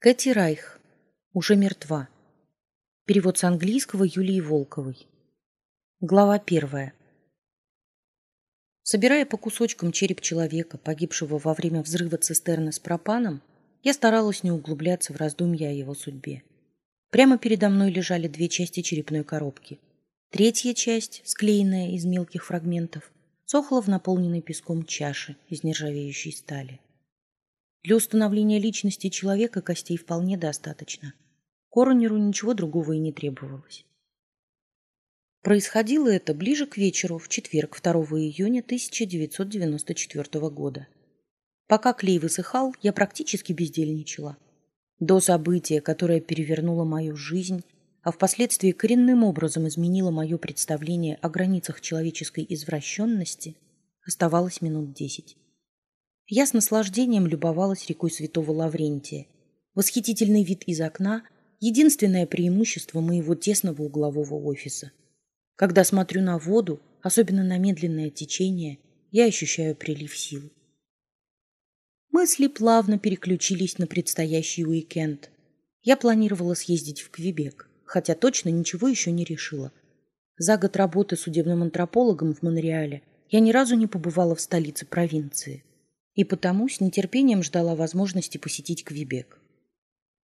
Кэти Райх. Уже мертва. Перевод с английского Юлии Волковой. Глава первая. Собирая по кусочкам череп человека, погибшего во время взрыва цистерны с пропаном, я старалась не углубляться в раздумья о его судьбе. Прямо передо мной лежали две части черепной коробки. Третья часть, склеенная из мелких фрагментов, сохла в наполненной песком чаше из нержавеющей стали. Для установления личности человека костей вполне достаточно. Коронеру ничего другого и не требовалось. Происходило это ближе к вечеру, в четверг, 2 июня 1994 года. Пока клей высыхал, я практически бездельничала. До события, которое перевернуло мою жизнь, а впоследствии коренным образом изменило мое представление о границах человеческой извращенности, оставалось минут десять. Я с наслаждением любовалась рекой Святого Лаврентия. Восхитительный вид из окна – единственное преимущество моего тесного углового офиса. Когда смотрю на воду, особенно на медленное течение, я ощущаю прилив сил. Мысли плавно переключились на предстоящий уикенд. Я планировала съездить в Квебек, хотя точно ничего еще не решила. За год работы судебным антропологом в Монреале я ни разу не побывала в столице провинции и потому с нетерпением ждала возможности посетить Квебек.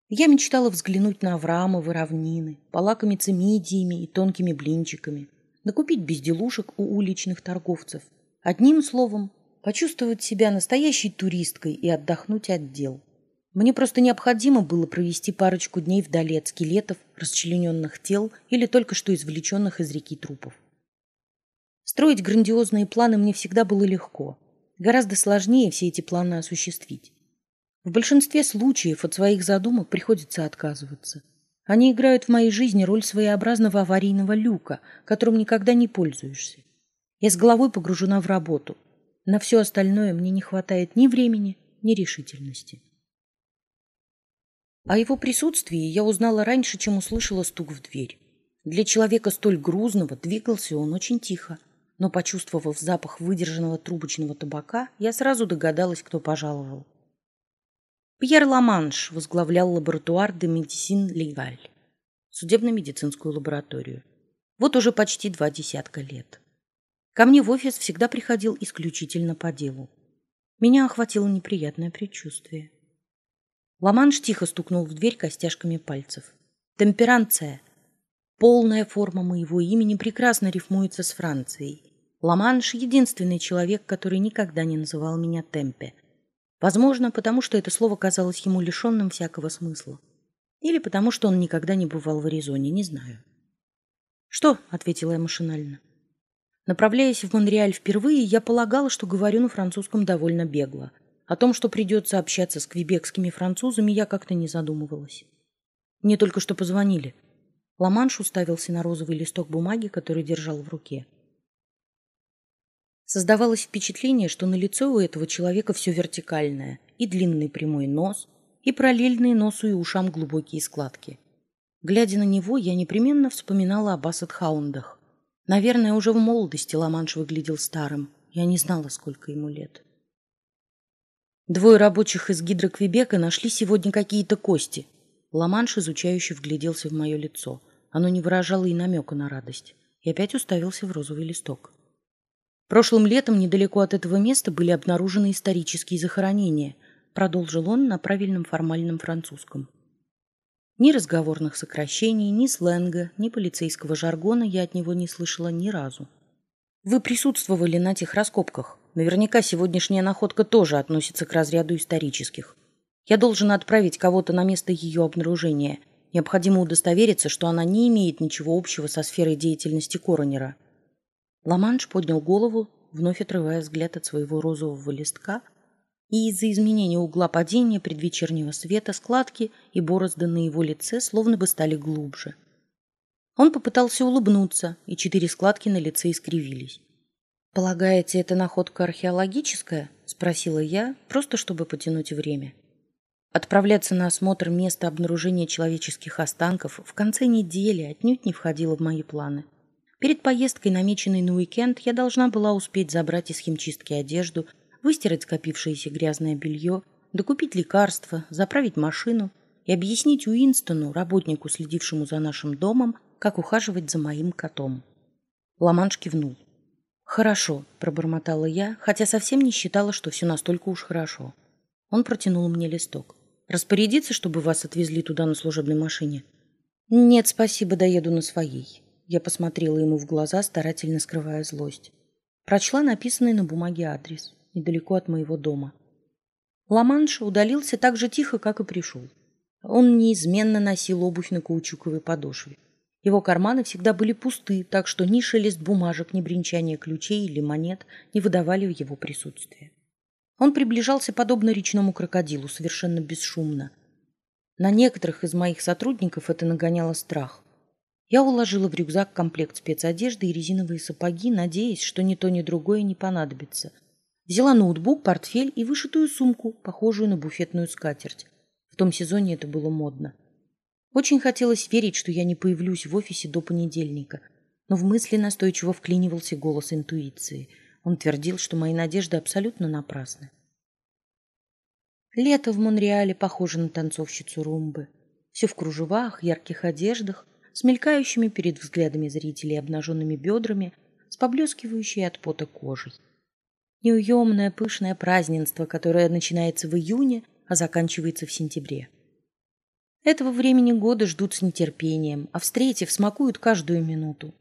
Я мечтала взглянуть на Авраамовы равнины, полакомиться мидиями и тонкими блинчиками, накупить безделушек у уличных торговцев. Одним словом, почувствовать себя настоящей туристкой и отдохнуть от дел. Мне просто необходимо было провести парочку дней вдали от скелетов, расчлененных тел или только что извлеченных из реки трупов. Строить грандиозные планы мне всегда было легко – Гораздо сложнее все эти планы осуществить. В большинстве случаев от своих задумок приходится отказываться. Они играют в моей жизни роль своеобразного аварийного люка, которым никогда не пользуешься. Я с головой погружена в работу. На все остальное мне не хватает ни времени, ни решительности. О его присутствии я узнала раньше, чем услышала стук в дверь. Для человека столь грузного двигался он очень тихо но, почувствовав запах выдержанного трубочного табака, я сразу догадалась, кто пожаловал. Пьер Ламанш возглавлял лаборатуар де медицин легаль, судебно-медицинскую лабораторию. Вот уже почти два десятка лет. Ко мне в офис всегда приходил исключительно по делу. Меня охватило неприятное предчувствие. Ламанш тихо стукнул в дверь костяшками пальцев. «Темперанция!» Полная форма моего имени прекрасно рифмуется с Францией. Ламанш — единственный человек, который никогда не называл меня Темпе. Возможно, потому что это слово казалось ему лишенным всякого смысла. Или потому что он никогда не бывал в Аризоне, не знаю. «Что?» — ответила я машинально. Направляясь в Монреаль впервые, я полагала, что говорю на французском довольно бегло. О том, что придется общаться с квебекскими французами, я как-то не задумывалась. Мне только что позвонили. Ламанш уставился на розовый листок бумаги, который держал в руке. Создавалось впечатление, что на лицо у этого человека все вертикальное, и длинный прямой нос, и параллельные носу и ушам глубокие складки. Глядя на него, я непременно вспоминала об Ассадхаундах. Наверное, уже в молодости Ламанш выглядел старым. Я не знала, сколько ему лет. Двое рабочих из гидроквебека нашли сегодня какие-то кости. Ламанш изучающе вгляделся в мое лицо. Оно не выражало и намека на радость. И опять уставился в розовый листок. Прошлым летом недалеко от этого места были обнаружены исторические захоронения, продолжил он на правильном формальном французском. Ни разговорных сокращений, ни сленга, ни полицейского жаргона я от него не слышала ни разу. Вы присутствовали на этих раскопках. Наверняка сегодняшняя находка тоже относится к разряду исторических. Я должен отправить кого-то на место ее обнаружения. Необходимо удостовериться, что она не имеет ничего общего со сферой деятельности коронера. Ламанш поднял голову, вновь отрывая взгляд от своего розового листка, и из-за изменения угла падения предвечернего света складки и борозды на его лице словно бы стали глубже. Он попытался улыбнуться, и четыре складки на лице искривились. «Полагаете, это находка археологическая?» – спросила я, просто чтобы потянуть время. Отправляться на осмотр места обнаружения человеческих останков в конце недели отнюдь не входило в мои планы. Перед поездкой, намеченной на уикенд, я должна была успеть забрать из химчистки одежду, выстирать скопившееся грязное белье, докупить лекарства, заправить машину и объяснить Уинстону, работнику, следившему за нашим домом, как ухаживать за моим котом. Ламанш кивнул. «Хорошо», — пробормотала я, хотя совсем не считала, что все настолько уж хорошо. Он протянул мне листок. «Распорядиться, чтобы вас отвезли туда на служебной машине?» «Нет, спасибо, доеду на своей». Я посмотрела ему в глаза, старательно скрывая злость. Прочла написанный на бумаге адрес, недалеко от моего дома. Ламанша удалился так же тихо, как и пришел. Он неизменно носил обувь на каучуковой подошве. Его карманы всегда были пусты, так что ни шелест бумажек, ни бренчание ключей или монет не выдавали его присутствие. Он приближался подобно речному крокодилу, совершенно бесшумно. На некоторых из моих сотрудников это нагоняло страх. Я уложила в рюкзак комплект спецодежды и резиновые сапоги, надеясь, что ни то, ни другое не понадобится. Взяла ноутбук, портфель и вышитую сумку, похожую на буфетную скатерть. В том сезоне это было модно. Очень хотелось верить, что я не появлюсь в офисе до понедельника, но в мысли настойчиво вклинивался голос интуиции. Он твердил, что мои надежды абсолютно напрасны. Лето в Монреале похоже на танцовщицу румбы. Все в кружевах, ярких одеждах, с мелькающими перед взглядами зрителей обнаженными бедрами, с поблескивающей от пота кожей. Неуемное пышное празднество, которое начинается в июне, а заканчивается в сентябре. Этого времени года ждут с нетерпением, а встретив, смакуют каждую минуту.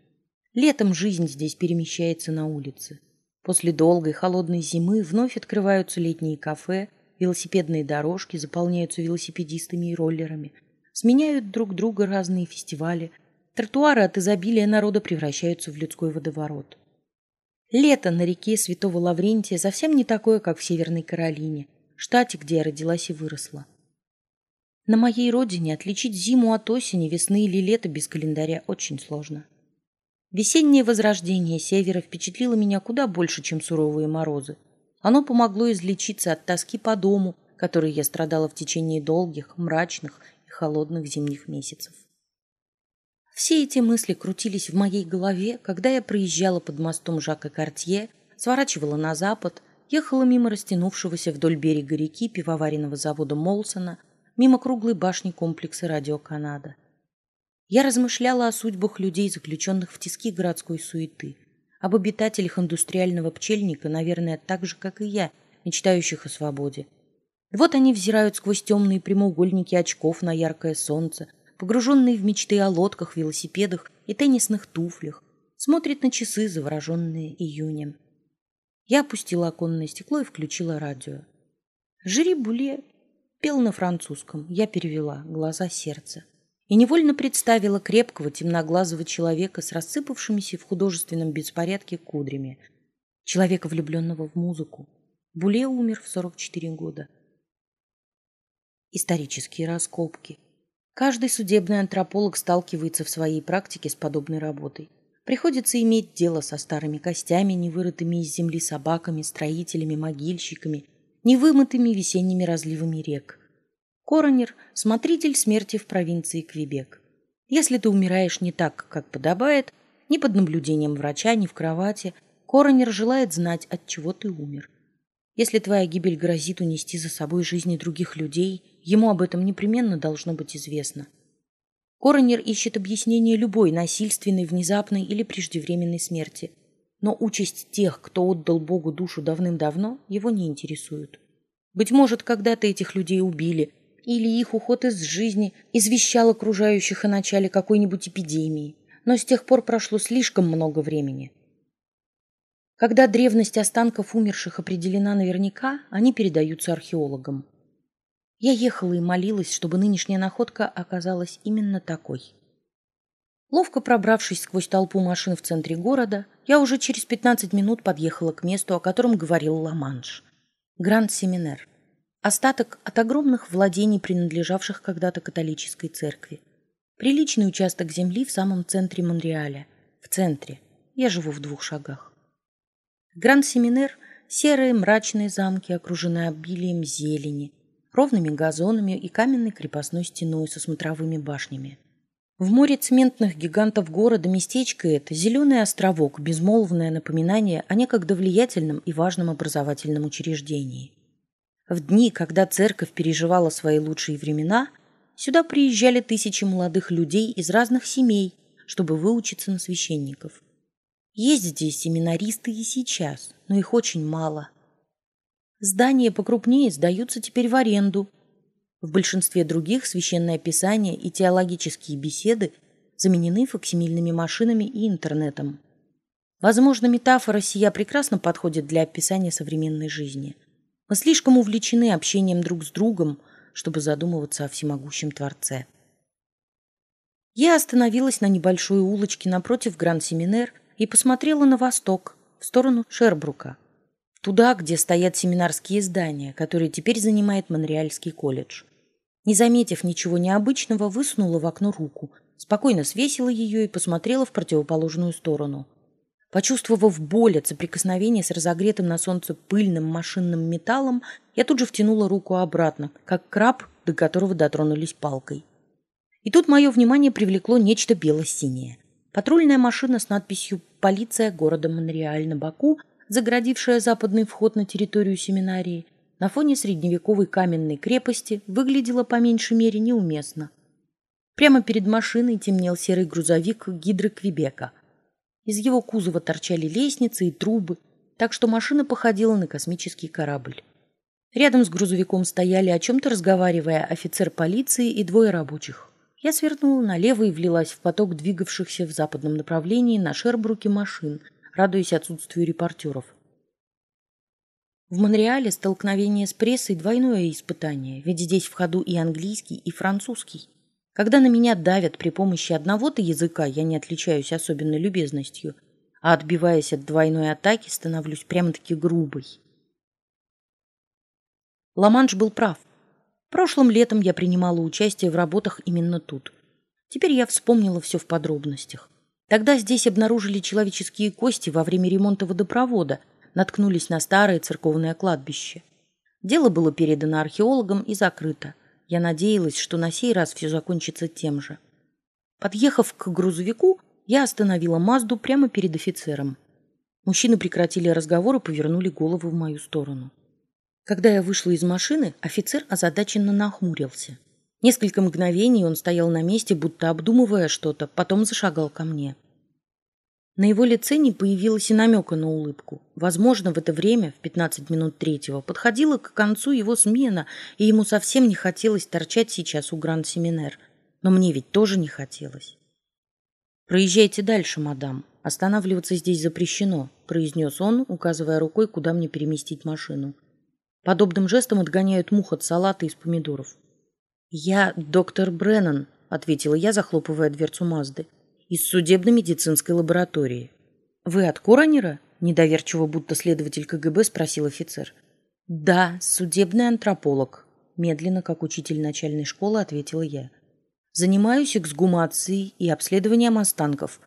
Летом жизнь здесь перемещается на улице. После долгой холодной зимы вновь открываются летние кафе, велосипедные дорожки заполняются велосипедистами и роллерами, сменяют друг друга разные фестивали, тротуары от изобилия народа превращаются в людской водоворот. Лето на реке Святого Лаврентия совсем не такое, как в Северной Каролине, штате, где я родилась и выросла. На моей родине отличить зиму от осени, весны или лета без календаря очень сложно. Весеннее возрождение севера впечатлило меня куда больше, чем суровые морозы. Оно помогло излечиться от тоски по дому, которой я страдала в течение долгих, мрачных холодных зимних месяцев. Все эти мысли крутились в моей голове, когда я проезжала под мостом Жака Картье, сворачивала на запад, ехала мимо растянувшегося вдоль берега реки пивоваренного завода Молсона – мимо круглой башни комплекса «Радио Канада». Я размышляла о судьбах людей, заключенных в тиски городской суеты, об обитателях индустриального пчельника, наверное, так же, как и я, мечтающих о свободе. Вот они взирают сквозь темные прямоугольники очков на яркое солнце, погруженные в мечты о лодках, велосипедах и теннисных туфлях, смотрят на часы, завороженные июнем. Я опустила оконное стекло и включила радио. Жири Буле Пел на французском, я перевела, глаза сердца. И невольно представила крепкого темноглазого человека с рассыпавшимися в художественном беспорядке кудрями. Человека, влюбленного в музыку. Буле умер в 44 года. Исторические раскопки. Каждый судебный антрополог сталкивается в своей практике с подобной работой. Приходится иметь дело со старыми костями, невырытыми из земли собаками, строителями, могильщиками, невымытыми весенними разливами рек. Коронер – смотритель смерти в провинции Квебек. Если ты умираешь не так, как подобает, ни под наблюдением врача, ни в кровати, коронер желает знать, от чего ты умер. Если твоя гибель грозит унести за собой жизни других людей, ему об этом непременно должно быть известно. Коронер ищет объяснение любой насильственной, внезапной или преждевременной смерти – но участь тех, кто отдал Богу душу давным-давно, его не интересует. Быть может, когда-то этих людей убили, или их уход из жизни извещал окружающих о начале какой-нибудь эпидемии, но с тех пор прошло слишком много времени. Когда древность останков умерших определена наверняка, они передаются археологам. Я ехала и молилась, чтобы нынешняя находка оказалась именно такой. Ловко пробравшись сквозь толпу машин в центре города, я уже через 15 минут подъехала к месту, о котором говорил Ла-Манш. Гранд-Семинер. Остаток от огромных владений, принадлежавших когда-то католической церкви. Приличный участок земли в самом центре Монреаля. В центре. Я живу в двух шагах. Гранд-Семинер – серые мрачные замки, окруженные обилием зелени, ровными газонами и каменной крепостной стеной со смотровыми башнями. В море цементных гигантов города местечко это – зеленый островок, безмолвное напоминание о некогда влиятельном и важном образовательном учреждении. В дни, когда церковь переживала свои лучшие времена, сюда приезжали тысячи молодых людей из разных семей, чтобы выучиться на священников. Есть здесь семинаристы и сейчас, но их очень мало. Здания покрупнее сдаются теперь в аренду. В большинстве других священное писание и теологические беседы заменены факсимильными машинами и интернетом. Возможно, метафора сия прекрасно подходит для описания современной жизни. Мы слишком увлечены общением друг с другом, чтобы задумываться о всемогущем Творце. Я остановилась на небольшой улочке напротив Гранд-Семинер и посмотрела на восток, в сторону Шербрука, туда, где стоят семинарские здания, которые теперь занимает Монреальский колледж. Не заметив ничего необычного, высунула в окно руку, спокойно свесила ее и посмотрела в противоположную сторону. Почувствовав боль от соприкосновения с разогретым на солнце пыльным машинным металлом, я тут же втянула руку обратно, как краб, до которого дотронулись палкой. И тут мое внимание привлекло нечто бело-синее. Патрульная машина с надписью «Полиция города Монреаль» на боку, заградившая западный вход на территорию семинарии, на фоне средневековой каменной крепости выглядела по меньшей мере неуместно. Прямо перед машиной темнел серый грузовик Гидры Квебека. Из его кузова торчали лестницы и трубы, так что машина походила на космический корабль. Рядом с грузовиком стояли, о чем-то разговаривая, офицер полиции и двое рабочих. Я свернула налево и влилась в поток двигавшихся в западном направлении на Шербруке машин, радуясь отсутствию репортеров. В Монреале столкновение с прессой – двойное испытание, ведь здесь в ходу и английский, и французский. Когда на меня давят при помощи одного-то языка, я не отличаюсь особенной любезностью, а отбиваясь от двойной атаки, становлюсь прямо-таки грубой. Ламанш был прав – Прошлым летом я принимала участие в работах именно тут. Теперь я вспомнила все в подробностях. Тогда здесь обнаружили человеческие кости во время ремонта водопровода, наткнулись на старое церковное кладбище. Дело было передано археологам и закрыто. Я надеялась, что на сей раз все закончится тем же. Подъехав к грузовику, я остановила Мазду прямо перед офицером. Мужчины прекратили разговор и повернули голову в мою сторону. Когда я вышла из машины, офицер озадаченно нахмурился. Несколько мгновений он стоял на месте, будто обдумывая что-то, потом зашагал ко мне. На его лице не появилось и намека на улыбку. Возможно, в это время, в 15 минут третьего, подходила к концу его смена, и ему совсем не хотелось торчать сейчас у Гранд-Семинер. Но мне ведь тоже не хотелось. «Проезжайте дальше, мадам. Останавливаться здесь запрещено», — произнес он, указывая рукой, куда мне переместить машину. Подобным жестом отгоняют мух от салата из помидоров. «Я доктор Бреннан», — ответила я, захлопывая дверцу Мазды, «из судебно-медицинской лаборатории». «Вы от Коронера?» — недоверчиво, будто следователь КГБ, спросил офицер. «Да, судебный антрополог», — медленно, как учитель начальной школы, ответила я. «Занимаюсь эксгумацией и обследованием останков.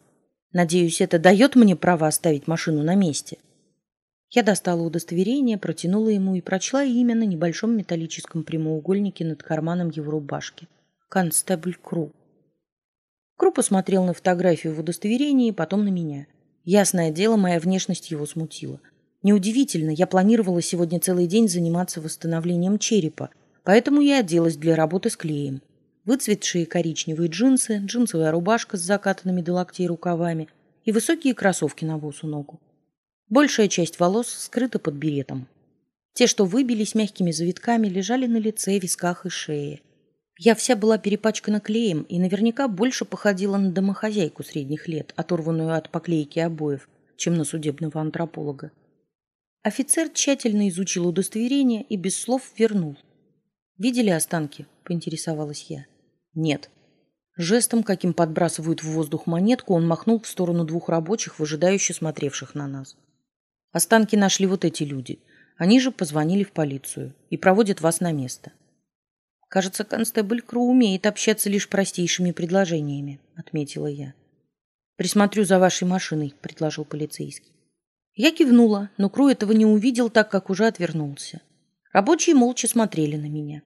Надеюсь, это дает мне право оставить машину на месте?» Я достала удостоверение, протянула ему и прочла имя на небольшом металлическом прямоугольнике над карманом его рубашки. Констебль Кру. Кру посмотрел на фотографию в удостоверении, потом на меня. Ясное дело, моя внешность его смутила. Неудивительно, я планировала сегодня целый день заниматься восстановлением черепа, поэтому я оделась для работы с клеем. Выцветшие коричневые джинсы, джинсовая рубашка с закатанными до локтей рукавами и высокие кроссовки на босу ногу. Большая часть волос скрыта под беретом. Те, что выбились мягкими завитками, лежали на лице, висках и шее. Я вся была перепачкана клеем и наверняка больше походила на домохозяйку средних лет, оторванную от поклейки обоев, чем на судебного антрополога. Офицер тщательно изучил удостоверение и без слов вернул. «Видели останки?» – поинтересовалась я. «Нет». Жестом, каким подбрасывают в воздух монетку, он махнул в сторону двух рабочих, выжидающе смотревших на нас. Останки нашли вот эти люди. Они же позвонили в полицию и проводят вас на место. Кажется, констебль Кру умеет общаться лишь простейшими предложениями, отметила я. Присмотрю за вашей машиной, предложил полицейский. Я кивнула, но Кру этого не увидел, так как уже отвернулся. Рабочие молча смотрели на меня.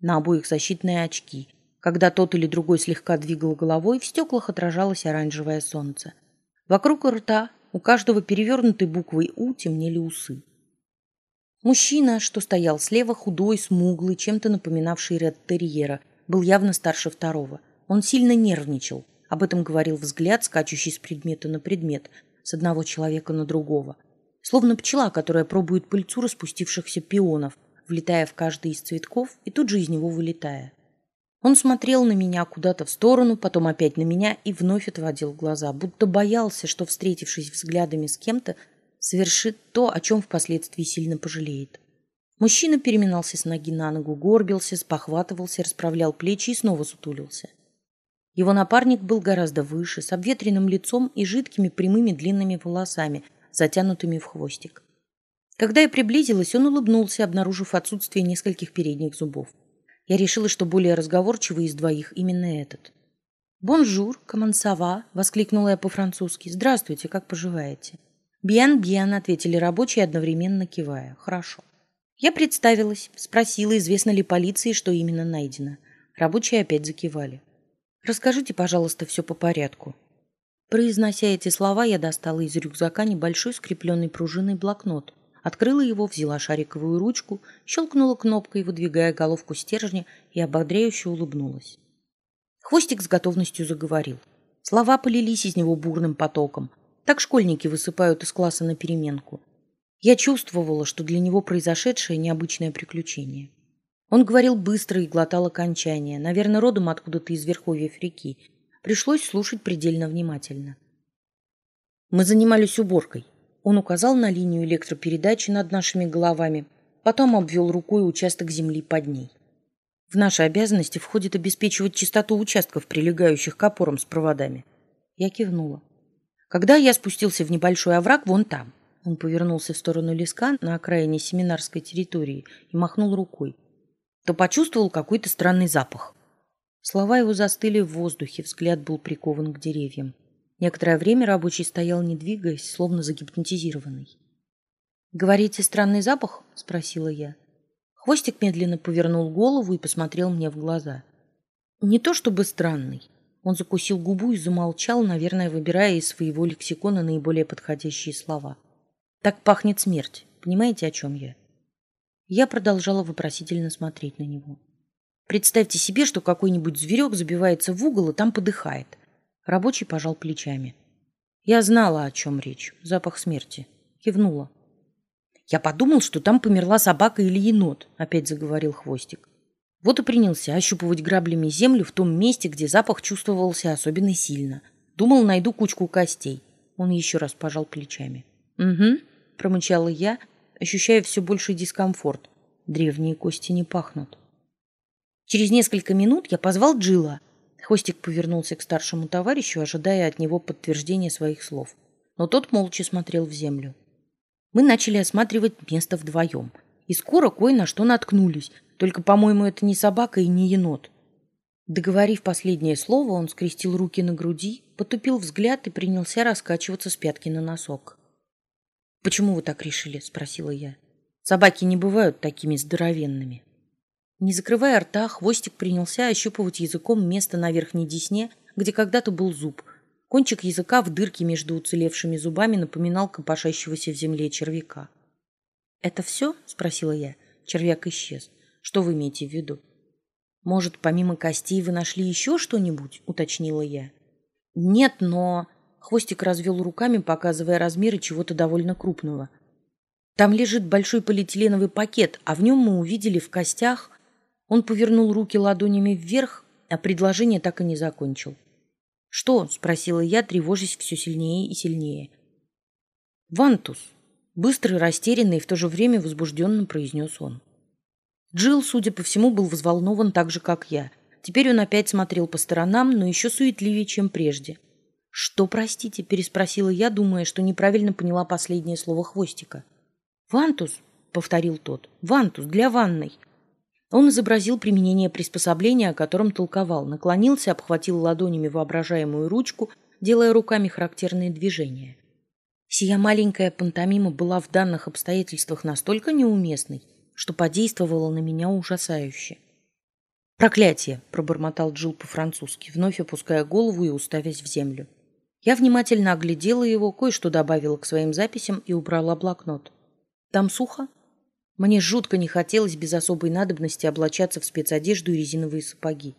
На обоих защитные очки. Когда тот или другой слегка двигал головой, в стеклах отражалось оранжевое солнце. Вокруг рта у каждого перевернутой буквой «У» темнели усы. Мужчина, что стоял слева, худой, смуглый, чем-то напоминавший ред-терьера, был явно старше второго. Он сильно нервничал. Об этом говорил взгляд, скачущий с предмета на предмет, с одного человека на другого. Словно пчела, которая пробует пыльцу распустившихся пионов, влетая в каждый из цветков и тут же из него вылетая. Он смотрел на меня куда-то в сторону, потом опять на меня и вновь отводил глаза, будто боялся, что, встретившись взглядами с кем-то, совершит то, о чем впоследствии сильно пожалеет. Мужчина переминался с ноги на ногу, горбился, спохватывался, расправлял плечи и снова сутулился. Его напарник был гораздо выше, с обветренным лицом и жидкими прямыми длинными волосами, затянутыми в хвостик. Когда я приблизилась, он улыбнулся, обнаружив отсутствие нескольких передних зубов. Я решила, что более разговорчивый из двоих именно этот. «Bonjour, comment ça va!» — воскликнула я по-французски. «Здравствуйте, как поживаете?» «Бьян, бьян!» — ответили рабочие, одновременно кивая. «Хорошо». Я представилась, спросила, известно ли полиции, что именно найдено. Рабочие опять закивали. «Расскажите, пожалуйста, все по порядку». Произнося эти слова, я достала из рюкзака небольшой скрепленный пружиной блокнот, открыла его, взяла шариковую ручку, щелкнула кнопкой, выдвигая головку стержня и ободряюще улыбнулась. Хвостик с готовностью заговорил. Слова полились из него бурным потоком. Так школьники высыпают из класса на переменку – я чувствовала, что для него произошедшее необычное приключение. Он говорил быстро и глотал окончания, наверное, родом откуда-то из верховьев реки. Пришлось слушать предельно внимательно. Мы занимались уборкой. Он указал на линию электропередачи над нашими головами, потом обвел рукой участок земли под ней. В наши обязанности входит обеспечивать чистоту участков, прилегающих к опорам с проводами. Я кивнула. Когда я спустился в небольшой овраг вон там, он повернулся в сторону леска на окраине семинарской территории и махнул рукой. То почувствовал какой-то странный запах. Слова его застыли в воздухе, взгляд был прикован к деревьям. Некоторое время рабочий стоял, не двигаясь, словно загипнотизированный. «Говорите, странный запах?» — спросила я. Хвостик медленно повернул голову и посмотрел мне в глаза. Не то чтобы странный. Он закусил губу и замолчал, наверное, выбирая из своего лексикона наиболее подходящие слова. Так пахнет смерть. Понимаете, о чем я? Я продолжала вопросительно смотреть на него. Представьте себе, что какой-нибудь зверек забивается в угол и там подыхает. Рабочий пожал плечами. Я знала, о чем речь. Запах смерти. Кивнула. Я подумал, что там померла собака или енот, опять заговорил Хвостик. Вот и принялся ощупывать граблями землю в том месте, где запах чувствовался особенно сильно. Думал, найду кучку костей. Он еще раз пожал плечами. Угу, — промычала я, ощущая все больший дискомфорт. Древние кости не пахнут. Через несколько минут я позвал Джилла. Хвостик повернулся к старшему товарищу, ожидая от него подтверждения своих слов. Но тот молча смотрел в землю. Мы начали осматривать место вдвоем. И скоро кое на что наткнулись. Только, по-моему, это не собака и не енот. Договорив последнее слово, он скрестил руки на груди, потупил взгляд и принялся раскачиваться с пятки на носок. «Почему вы так решили?» – спросила я. «Собаки не бывают такими здоровенными». Не закрывая рта, хвостик принялся ощупывать языком место на верхней десне, где когда-то был зуб. Кончик языка в дырке между уцелевшими зубами напоминал копошащегося в земле червяка. «Это все?» – спросила я. Червяк исчез. «Что вы имеете в виду?» «Может, помимо костей вы нашли еще что-нибудь?» – уточнила я. «Нет, но...» Хвостик развел руками, показывая размеры чего-то довольно крупного. Там лежит большой полиэтиленовый пакет, а в нем мы увидели в костях... Он повернул руки ладонями вверх, а предложение так и не закончил. «Что?» — спросила я, тревожась все сильнее и сильнее. «Вантус», — быстрый, растерянный и в то же время возбужденно произнес он. Джилл, судя по всему, был взволнован так же, как я. Теперь он опять смотрел по сторонам, но еще суетливее, чем прежде. «Что, простите?» – переспросила я, думая, что неправильно поняла последнее слово хвостика. «Вантус», – повторил тот, – «вантус для ванной». Он изобразил применение приспособления, о котором толковал, наклонился, обхватил ладонями воображаемую ручку, делая руками характерные движения. Сия маленькая пантомима была в данных обстоятельствах настолько неуместной, что подействовала на меня ужасающе. «Проклятие!» – пробормотал Джилл по-французски, вновь опуская голову и уставясь в землю. Я внимательно оглядела его, кое-что добавила к своим записям и убрала блокнот. «Там сухо?» Мне жутко не хотелось без особой надобности облачаться в спецодежду и резиновые сапоги.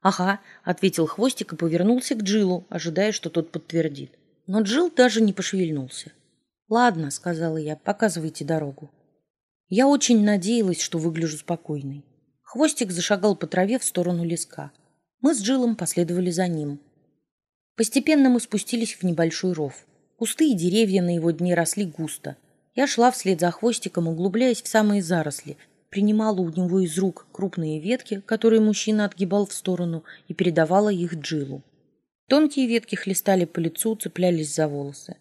«Ага», — ответил Хвостик и повернулся к Джилу, ожидая, что тот подтвердит. Но Джил даже не пошевельнулся. «Ладно», — сказала я, — «показывайте дорогу». Я очень надеялась, что выгляжу спокойной. Хвостик зашагал по траве в сторону леска. Мы с Джилом последовали за ним. Постепенно мы спустились в небольшой ров. Кусты и деревья на его дне росли густо. Я шла вслед за хвостиком, углубляясь в самые заросли, принимала у него из рук крупные ветки, которые мужчина отгибал в сторону, и передавала их Джилу. Тонкие ветки хлестали по лицу, цеплялись за волосы.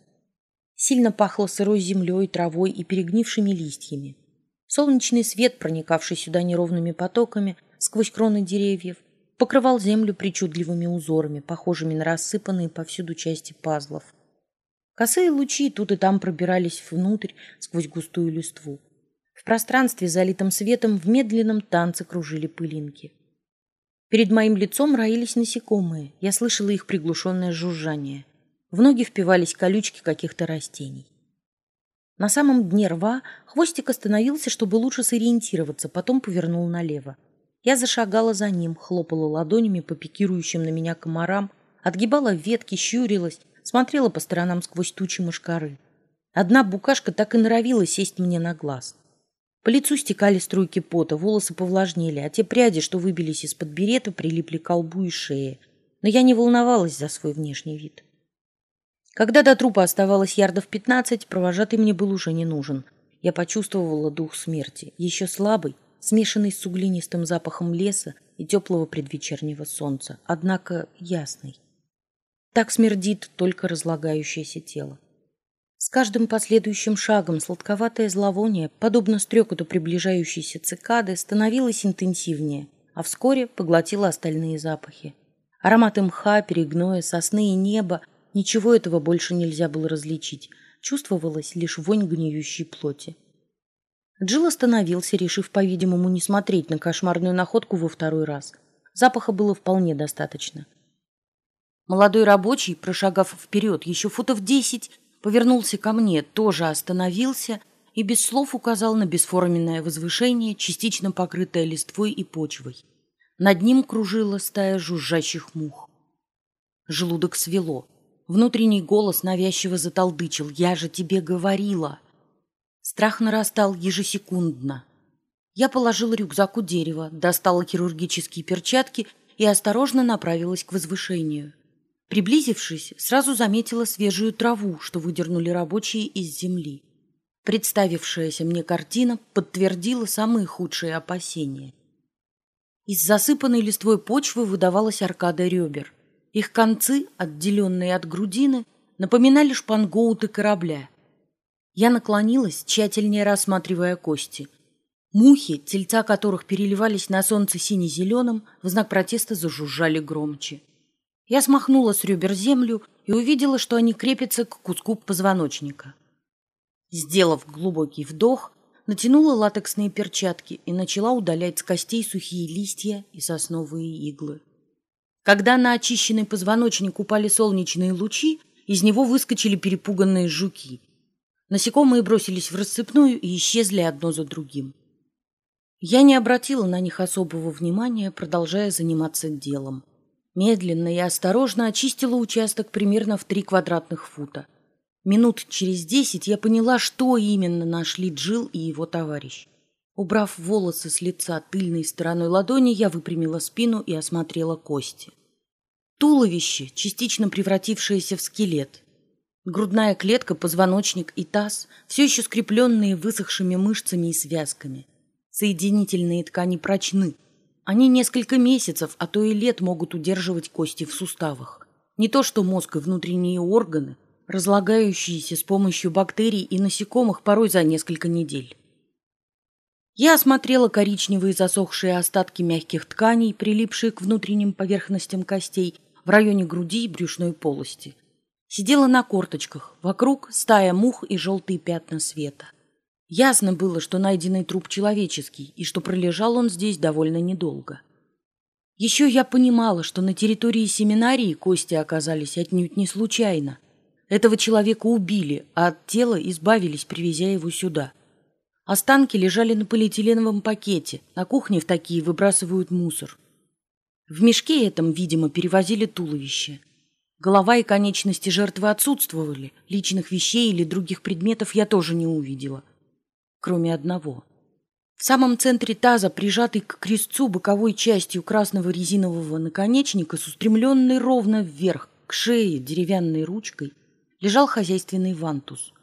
Сильно пахло сырой землей, травой и перегнившими листьями. Солнечный свет, проникавший сюда неровными потоками сквозь кроны деревьев, покрывал землю причудливыми узорами, похожими на рассыпанные повсюду части пазлов. Косые лучи тут и там пробирались внутрь сквозь густую листву. В пространстве, залитом светом, в медленном танце кружили пылинки. Перед моим лицом роились насекомые. Я слышала их приглушенное жужжание. В ноги впивались колючки каких-то растений. На самом дне рва хвостик остановился, чтобы лучше сориентироваться, потом повернул налево. Я зашагала за ним, хлопала ладонями по пикирующим на меня комарам, отгибала ветки, щурилась, смотрела по сторонам сквозь тучи мышкары. Одна букашка так и норовила сесть мне на глаз. По лицу стекали струйки пота, волосы повлажнели, а те пряди, что выбились из-под берета, прилипли к лбу и шее. Но я не волновалась за свой внешний вид. Когда до трупа оставалось ярдов пятнадцать, провожатый мне был уже не нужен. Я почувствовала дух смерти, еще слабый, смешанный с углинистым запахом леса и теплого предвечернего солнца, однако ясный. Так смердит только разлагающееся тело. С каждым последующим шагом сладковатое зловоние, подобно стрекоту приближающейся цикады, становилось интенсивнее, а вскоре поглотило остальные запахи. Ароматы мха, перегноя, сосны и неба – ничего этого больше нельзя было различить, чувствовалась лишь вонь гниющей плоти. Джилл остановился, решив, по-видимому, не смотреть на кошмарную находку во второй раз. Запаха было вполне достаточно. Молодой рабочий, прошагав вперед еще футов десять, повернулся ко мне, тоже остановился и без слов указал на бесформенное возвышение, частично покрытое листвой и почвой. Над ним кружила стая жужжащих мух. Желудок свело. Внутренний голос навязчиво заталдычил. «Я же тебе говорила!» Страх нарастал ежесекундно. Я положила рюкзак у дерева, достала хирургические перчатки и осторожно направилась к возвышению. Приблизившись, сразу заметила свежую траву, что выдернули рабочие из земли. Представившаяся мне картина подтвердила самые худшие опасения. Из засыпанной листвой почвы выдавалась аркада ребер. Их концы, отделенные от грудины, напоминали шпангоуты корабля. Я наклонилась, тщательнее рассматривая кости. Мухи, тельца которых переливались на солнце сине-зеленым, в знак протеста зажужжали громче. Я смахнула с ребер землю и увидела, что они крепятся к куску позвоночника. Сделав глубокий вдох, натянула латексные перчатки и начала удалять с костей сухие листья и сосновые иглы. Когда на очищенный позвоночник упали солнечные лучи, из него выскочили перепуганные жуки. Насекомые бросились в рассыпную и исчезли одно за другим. Я не обратила на них особого внимания, продолжая заниматься делом. Медленно и осторожно очистила участок примерно в три квадратных фута. Минут через десять я поняла, что именно нашли Джил и его товарищ. Убрав волосы с лица тыльной стороной ладони, я выпрямила спину и осмотрела кости. Туловище, частично превратившееся в скелет. Грудная клетка, позвоночник и таз, все еще скрепленные высохшими мышцами и связками. Соединительные ткани прочны, они несколько месяцев, а то и лет могут удерживать кости в суставах. Не то что мозг и внутренние органы, разлагающиеся с помощью бактерий и насекомых порой за несколько недель. Я осмотрела коричневые засохшие остатки мягких тканей, прилипшие к внутренним поверхностям костей в районе груди и брюшной полости. Сидела на корточках, вокруг стая мух и желтые пятна света. Ясно было, что найденный труп человеческий и что пролежал он здесь довольно недолго. Еще я понимала, что на территории семинарии кости оказались отнюдь не случайно. Этого человека убили, а от тела избавились, привезя его сюда. Останки лежали на полиэтиленовом пакете, на кухне в такие выбрасывают мусор. В мешке этом, видимо, перевозили туловище. Голова и конечности жертвы отсутствовали, личных вещей или других предметов я тоже не увидела, кроме одного. В самом центре таза, прижатый к крестцу боковой частью красного резинового наконечника с устремленной ровно вверх к шее деревянной ручкой, лежал хозяйственный вантус.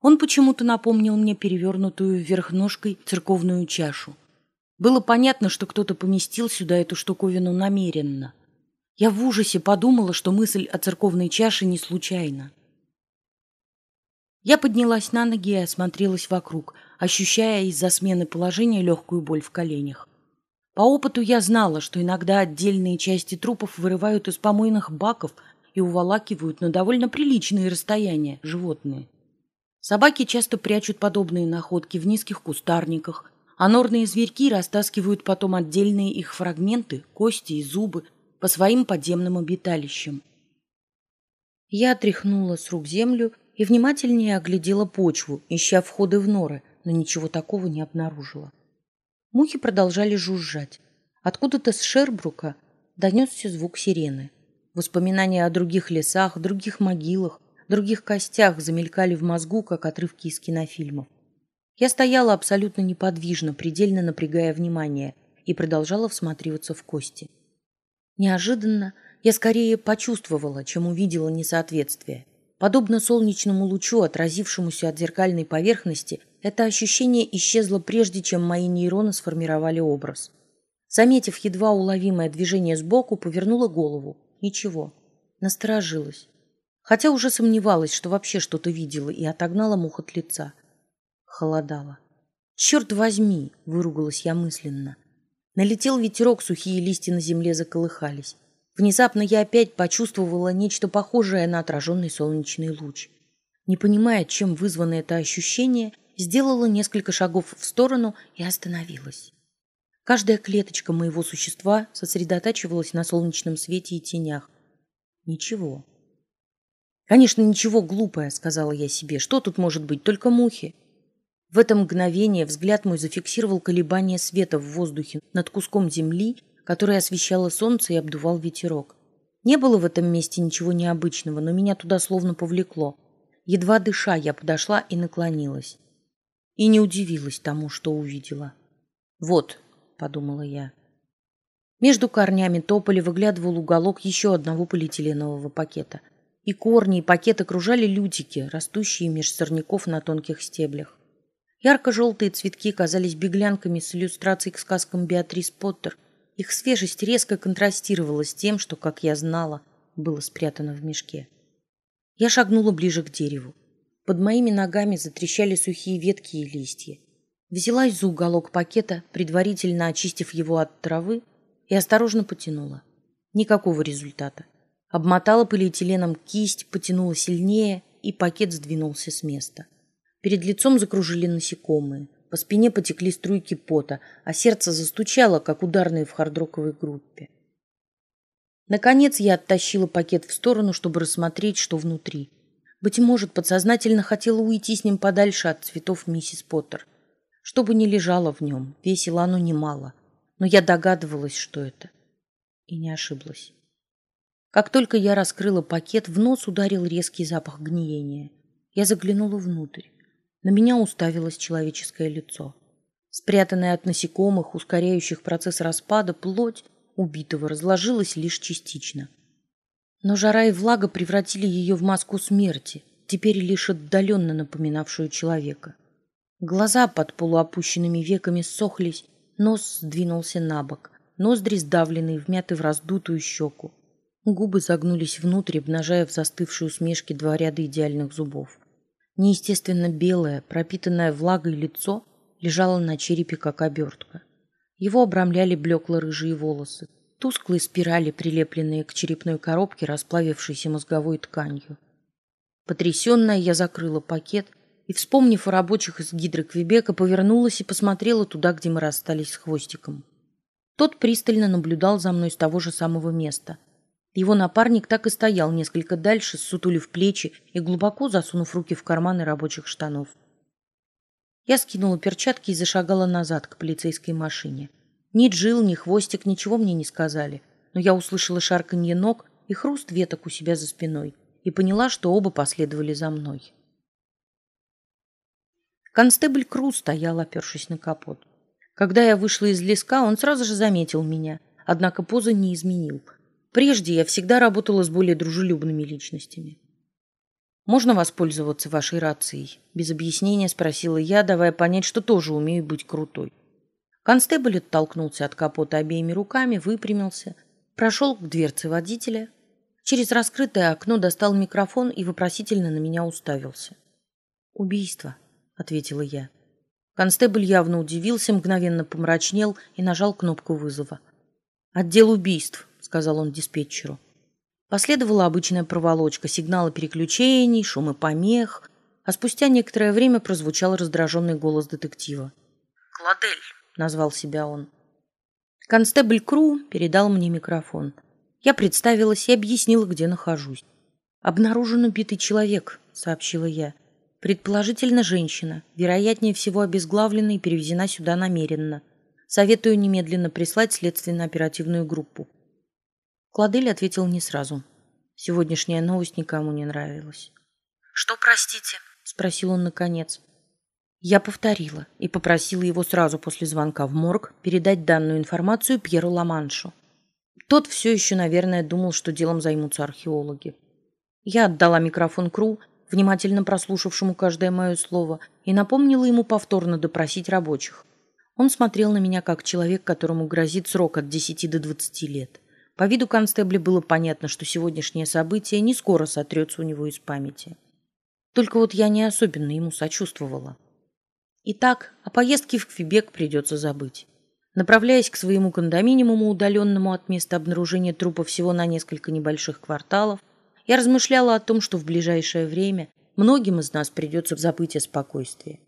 Он почему-то напомнил мне перевернутую вверх ножкой церковную чашу. Было понятно, что кто-то поместил сюда эту штуковину намеренно. Я в ужасе подумала, что мысль о церковной чаше не случайна. Я поднялась на ноги и осмотрелась вокруг, ощущая из-за смены положения легкую боль в коленях. По опыту я знала, что иногда отдельные части трупов вырывают из помойных баков и уволакивают на довольно приличные расстояния животные. Собаки часто прячут подобные находки в низких кустарниках, а норные зверьки растаскивают потом отдельные их фрагменты, кости и зубы по своим подземным обиталищам. Я отряхнула с рук землю и внимательнее оглядела почву, ища входы в норы, но ничего такого не обнаружила. Мухи продолжали жужжать. Откуда-то с Шербрука донесся звук сирены. Воспоминания о других лесах, других могилах, других костях замелькали в мозгу, как отрывки из кинофильмов. Я стояла абсолютно неподвижно, предельно напрягая внимание, и продолжала всматриваться в кости. Неожиданно я скорее почувствовала, чем увидела несоответствие. Подобно солнечному лучу, отразившемуся от зеркальной поверхности, это ощущение исчезло прежде, чем мои нейроны сформировали образ. Заметив едва уловимое движение сбоку, повернула голову. Ничего. Насторожилась. Хотя уже сомневалась, что вообще что-то видела, и отогнала мух от лица. Холодало. «Черт возьми!» — выругалась я мысленно. Налетел ветерок, сухие листья на земле заколыхались. Внезапно я опять почувствовала нечто похожее на отраженный солнечный луч. Не понимая, чем вызвано это ощущение, сделала несколько шагов в сторону и остановилась. Каждая клеточка моего существа сосредотачивалась на солнечном свете и тенях. Ничего. «Конечно, ничего глупое», — сказала я себе. «Что тут может быть? Только мухи». В это мгновение взгляд мой зафиксировал колебание света в воздухе над куском земли, который освещало солнце и обдувал ветерок. Не было в этом месте ничего необычного, но меня туда словно повлекло. Едва дыша, я подошла и наклонилась. И не удивилась тому, что увидела. «Вот», — подумала я. Между корнями тополя выглядывал уголок еще одного полиэтиленового пакета. И корни, и пакет окружали лютики, растущие меж сорняков на тонких стеблях. Ярко-желтые цветки казались беглянками с иллюстрацией к сказкам Беатрис Поттер. Их свежесть резко контрастировала с тем, что, как я знала, было спрятано в мешке. Я шагнула ближе к дереву. Под моими ногами затрещали сухие ветки и листья. Взялась за уголок пакета, предварительно очистив его от травы, и осторожно потянула. Никакого результата. Обмотала полиэтиленом кисть, потянула сильнее, и пакет сдвинулся с места. Перед лицом закружили насекомые. По спине потекли струйки пота, а сердце застучало, как ударные в хардроковой группе. Наконец я оттащила пакет в сторону, чтобы рассмотреть, что внутри. Быть может, подсознательно хотела уйти с ним подальше от цветов миссис Поттер. Что бы ни лежало в нем, весило оно немало. Но я догадывалась, что это. И не ошиблась. Как только я раскрыла пакет, в нос ударил резкий запах гниения. Я заглянула внутрь. На меня уставилось человеческое лицо. Спрятанная от насекомых, ускоряющих процесс распада, плоть убитого разложилась лишь частично. Но жара и влага превратили ее в маску смерти, теперь лишь отдаленно напоминавшую человека. Глаза под полуопущенными веками сохлись, нос сдвинулся на бок, ноздри сдавленные, вмяты в раздутую щеку. Губы загнулись внутрь, обнажая в застывшей усмешке два ряда идеальных зубов. Неестественно белое, пропитанное влагой лицо лежало на черепе, как обертка. Его обрамляли блекло-рыжие волосы, тусклые спирали, прилепленные к черепной коробке, расплавившейся мозговой тканью. Потрясенная, я закрыла пакет и, вспомнив о рабочих из гидроквебека, повернулась и посмотрела туда, где мы расстались с хвостиком. Тот пристально наблюдал за мной с того же самого места — его напарник так и стоял несколько дальше, сутулив плечи и глубоко засунув руки в карманы рабочих штанов. Я скинула перчатки и зашагала назад к полицейской машине. Ни Джил, ни Хвостик ничего мне не сказали, но я услышала шарканье ног и хруст веток у себя за спиной и поняла, что оба последовали за мной. Констебль Круз стоял, опершись на капот. Когда я вышла из леска, он сразу же заметил меня, однако поза не изменил. Прежде я всегда работала с более дружелюбными личностями. «Можно воспользоваться вашей рацией?» Без объяснения спросила я, давая понять, что тоже умею быть крутой. Констебль оттолкнулся от капота обеими руками, выпрямился, прошел к дверце водителя, через раскрытое окно достал микрофон и вопросительно на меня уставился. «Убийство», — ответила я. Констебль явно удивился, мгновенно помрачнел и нажал кнопку вызова. «Отдел убийств», — сказал он диспетчеру. Последовала обычная проволочка, сигналы переключений, шумы помех, а спустя некоторое время прозвучал раздраженный голос детектива. «Кладель», — назвал себя он. Констебль Кру передал мне микрофон. Я представилась и объяснила, где нахожусь. «Обнаружен убитый человек», — сообщила я. «Предположительно, женщина, вероятнее всего обезглавлена и перевезена сюда намеренно. Советую немедленно прислать следственно-оперативную группу. Кладель ответил не сразу. Сегодняшняя новость никому не нравилась. «Что, простите?» — спросил он наконец. Я повторила и попросила его сразу после звонка в морг передать данную информацию Пьеру Ламаншу. Тот все еще, наверное, думал, что делом займутся археологи. Я отдала микрофон Кру, внимательно прослушавшему каждое мое слово, и напомнила ему повторно допросить рабочих. Он смотрел на меня как человек, которому грозит срок от 10 до 20 лет. По виду констебля было понятно, что сегодняшнее событие не скоро сотрется у него из памяти. Только вот я не особенно ему сочувствовала. Итак, о поездке в Квебек придется забыть. Направляясь к своему кондоминиуму, удаленному от места обнаружения трупа всего на несколько небольших кварталов, я размышляла о том, что в ближайшее время многим из нас придется забыть о спокойствии.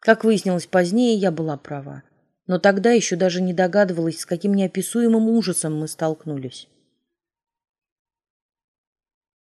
Как выяснилось позднее, я была права но тогда еще даже не догадывалась, с каким неописуемым ужасом мы столкнулись.